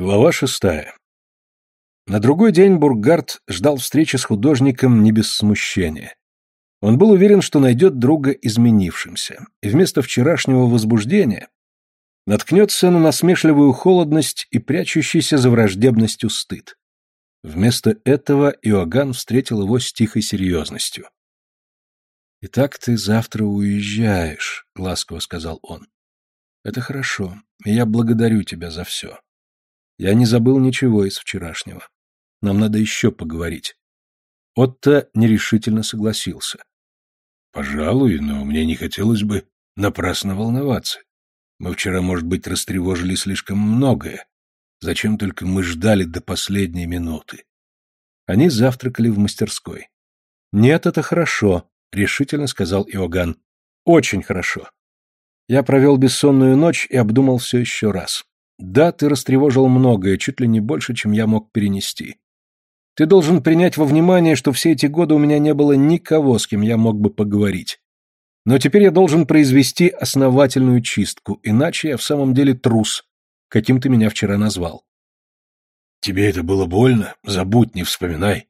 Глава шестая. На другой день Бургард ждал встречи с художником не без смущения. Он был уверен, что найдет друга изменившимся, и вместо вчерашнего возбуждения наткнется на насмешливую холодность и прячущийся за враждебностью стыд. Вместо этого Иоганн встретил его с тихой серьезностью. «Итак ты завтра уезжаешь», — ласково сказал он. «Это хорошо, и я благодарю тебя за все. Я не забыл ничего из вчерашнего. Нам надо еще поговорить. Отто нерешительно согласился. Пожалуй, но мне не хотелось бы напрасно волноваться. Мы вчера, может быть, растревожили слишком многое. Зачем только мы ждали до последней минуты? Они завтракали в мастерской. Нет, это хорошо, решительно сказал Иоганн. Очень хорошо. Я провел бессонную ночь и обдумал все еще раз. Да, ты растревожил многое, чуть ли не больше, чем я мог перенести. Ты должен принять во внимание, что все эти годы у меня не было никого, с кем я мог бы поговорить. Но теперь я должен произвести основательную чистку, иначе я в самом деле трус, каким ты меня вчера назвал. Тебе это было больно? Забудь, не вспоминай.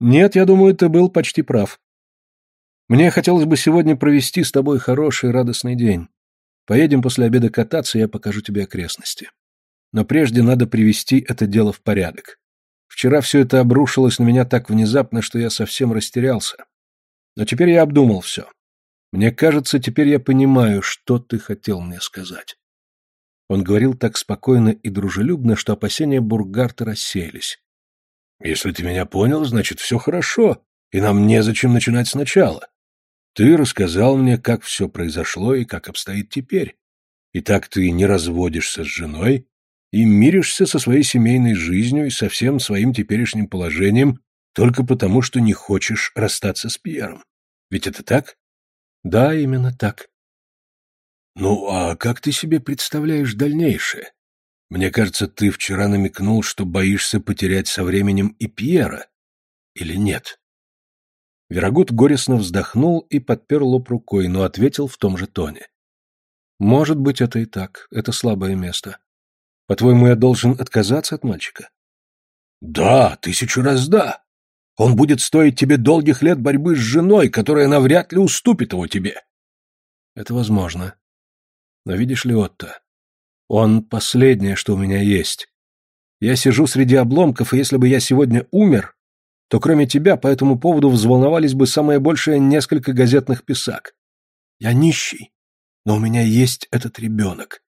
Нет, я думаю, ты был почти прав. Мне хотелось бы сегодня провести с тобой хороший радостный день. Поедем после обеда кататься, я покажу тебе окрестности. Но прежде надо привести это дело в порядок. Вчера все это обрушилось на меня так внезапно, что я совсем растерялся. Но теперь я обдумал все. Мне кажется, теперь я понимаю, что ты хотел мне сказать. Он говорил так спокойно и дружелюбно, что опасения Бургарта рассеялись. «Если ты меня понял, значит, все хорошо, и нам незачем начинать сначала. Ты рассказал мне, как все произошло и как обстоит теперь. И так ты не разводишься с женой, и миришься со своей семейной жизнью и со всем своим теперешним положением только потому, что не хочешь расстаться с Пьером. Ведь это так? Да, именно так. Ну, а как ты себе представляешь дальнейшее? Мне кажется, ты вчера намекнул, что боишься потерять со временем и Пьера. Или нет? Верогут горестно вздохнул и подпер лоб рукой, но ответил в том же тоне. Может быть, это и так. Это слабое место. По-твоему, я должен отказаться от мальчика? Да, тысячу раз да. Он будет стоить тебе долгих лет борьбы с женой, которая навряд ли уступит его тебе. Это возможно. Но видишь ли, Отто, он последнее, что у меня есть. Я сижу среди обломков, и если бы я сегодня умер, то кроме тебя по этому поводу взволновались бы самое большее несколько газетных писак. Я нищий, но у меня есть этот ребенок.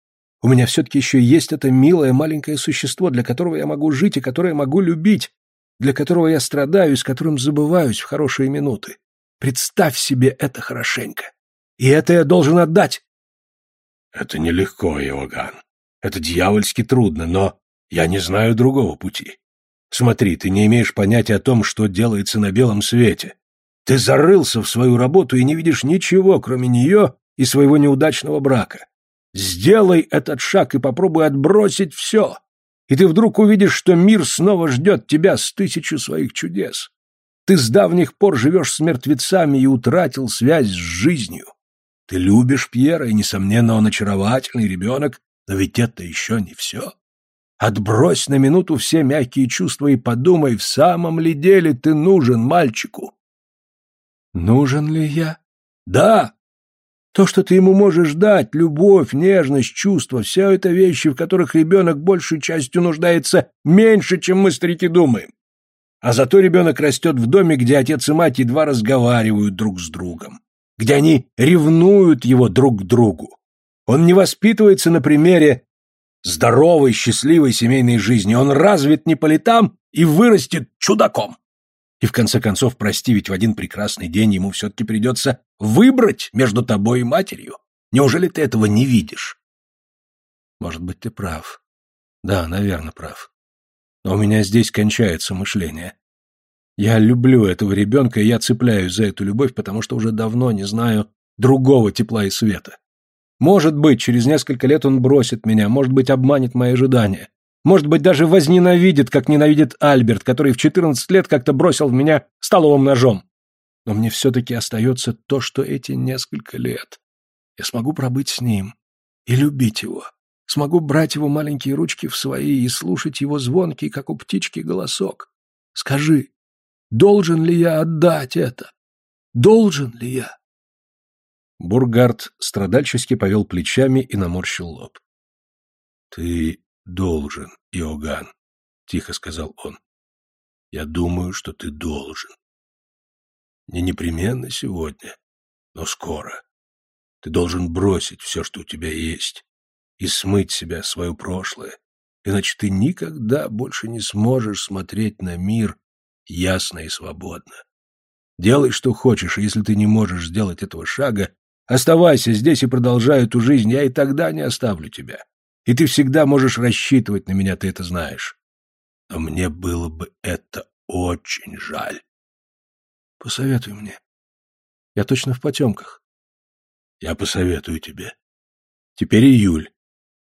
У меня все-таки еще есть это милое маленькое существо, для которого я могу жить и которое могу любить, для которого я страдаю и с которым забываюсь в хорошие минуты. Представь себе это хорошенько. И это я должен отдать. Это нелегко, Иоганн. Это дьявольски трудно, но я не знаю другого пути. Смотри, ты не имеешь понятия о том, что делается на белом свете. Ты зарылся в свою работу и не видишь ничего, кроме нее и своего неудачного брака. Сделай этот шаг и попробуй отбросить все. И ты вдруг увидишь, что мир снова ждет тебя с тысячу своих чудес. Ты с давних пор живешь с мертвецами и утратил связь с жизнью. Ты любишь Пьера, и, несомненно, он очаровательный ребенок, но ведь это еще не все. Отбрось на минуту все мягкие чувства и подумай, в самом ли деле ты нужен мальчику. Нужен ли я? Да, то, что ты ему можешь дать, любовь, нежность, чувства, все это вещи, в которых ребенок большей частью нуждается меньше, чем мы, старики, думаем. А зато ребенок растет в доме, где отец и мать едва разговаривают друг с другом, где они ревнуют его друг к другу. Он не воспитывается на примере здоровой, счастливой семейной жизни, он развит не по летам и вырастет чудаком. И в конце концов, прости, ведь в один прекрасный день ему все-таки придется выбрать между тобой и матерью. Неужели ты этого не видишь? Может быть, ты прав. Да, наверное, прав. Но у меня здесь кончается мышление. Я люблю этого ребенка, и я цепляюсь за эту любовь, потому что уже давно не знаю другого тепла и света. Может быть, через несколько лет он бросит меня, может быть, обманет мои ожидания. Может быть, даже возненавидит, как ненавидит Альберт, который в 14 лет как-то бросил в меня столовым ножом. Но мне все-таки остается то, что эти несколько лет я смогу пробыть с ним и любить его. Смогу брать его маленькие ручки в свои и слушать его звонкий, как у птички, голосок. Скажи, должен ли я отдать это? Должен ли я? Бургард страдальчески повел плечами и наморщил лоб. — Ты должен, Иоганн, — тихо сказал он. — Я думаю, что ты должен. Не непременно сегодня, но скоро. Ты должен бросить все, что у тебя есть, и смыть себя, свое прошлое, иначе ты никогда больше не сможешь смотреть на мир ясно и свободно. Делай, что хочешь, и если ты не можешь сделать этого шага, оставайся здесь и продолжай эту жизнь, я и тогда не оставлю тебя. И ты всегда можешь рассчитывать на меня, ты это знаешь. Но мне было бы это очень жаль. Посоветуй мне. Я точно в потемках. Я посоветую тебе. Теперь июль.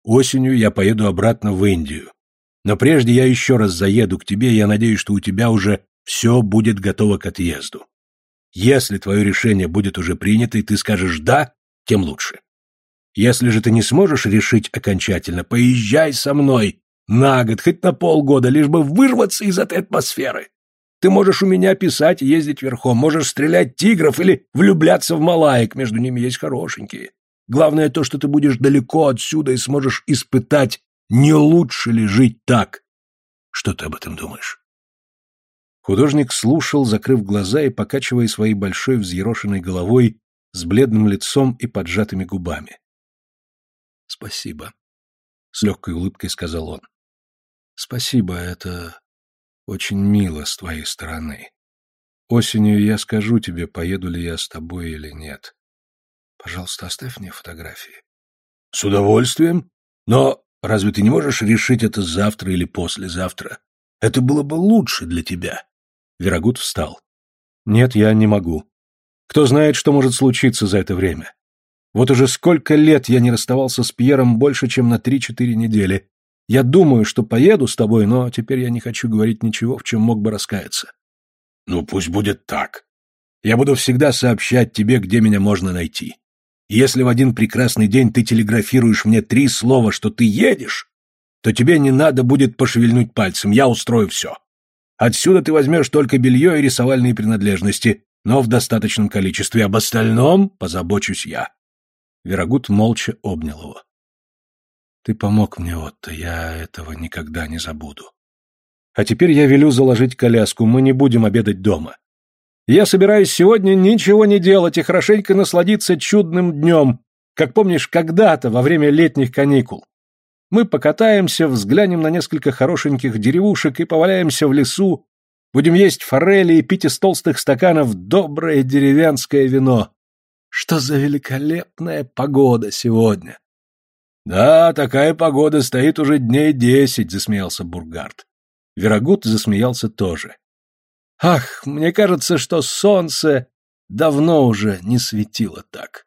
Осенью я поеду обратно в Индию. Но прежде я еще раз заеду к тебе, и я надеюсь, что у тебя уже все будет готово к отъезду. Если твое решение будет уже принято, и ты скажешь «да», тем лучше. Если же ты не сможешь решить окончательно, поезжай со мной на год, хоть на полгода, лишь бы вырваться из этой атмосферы. Ты можешь у меня писать и ездить верхом, можешь стрелять тигров или влюбляться в малаек, между ними есть хорошенькие. Главное то, что ты будешь далеко отсюда и сможешь испытать, не лучше ли жить так. Что ты об этом думаешь? Художник слушал, закрыв глаза и покачивая своей большой взъерошенной головой с бледным лицом и поджатыми губами. «Спасибо», — с легкой улыбкой сказал он. «Спасибо, это очень мило с твоей стороны. Осенью я скажу тебе, поеду ли я с тобой или нет. Пожалуйста, оставь мне фотографии. С удовольствием. Но разве ты не можешь решить это завтра или послезавтра? Это было бы лучше для тебя. Верогуд встал. Нет, я не могу. Кто знает, что может случиться за это время. Вот уже сколько лет я не расставался с Пьером больше, чем на три-четыре недели. Я думаю, что поеду с тобой, но теперь я не хочу говорить ничего, в чем мог бы раскаяться. Ну, пусть будет так. Я буду всегда сообщать тебе, где меня можно найти. Если в один прекрасный день ты телеграфируешь мне три слова, что ты едешь, то тебе не надо будет пошевельнуть пальцем, я устрою все. Отсюда ты возьмешь только белье и рисовальные принадлежности, но в достаточном количестве. Об остальном позабочусь я. Верогуд молча обнял его. Ты помог мне, Отто, я этого никогда не забуду. А теперь я велю заложить коляску, мы не будем обедать дома. Я собираюсь сегодня ничего не делать и хорошенько насладиться чудным днем, как помнишь, когда-то во время летних каникул. Мы покатаемся, взглянем на несколько хорошеньких деревушек и поваляемся в лесу, будем есть форели и пить из толстых стаканов доброе деревенское вино. Что за великолепная погода сегодня! Да, такая погода стоит уже дней десять, засмеялся Бургард. Верогуд засмеялся тоже. Ах, мне кажется, что солнце давно уже не светило так.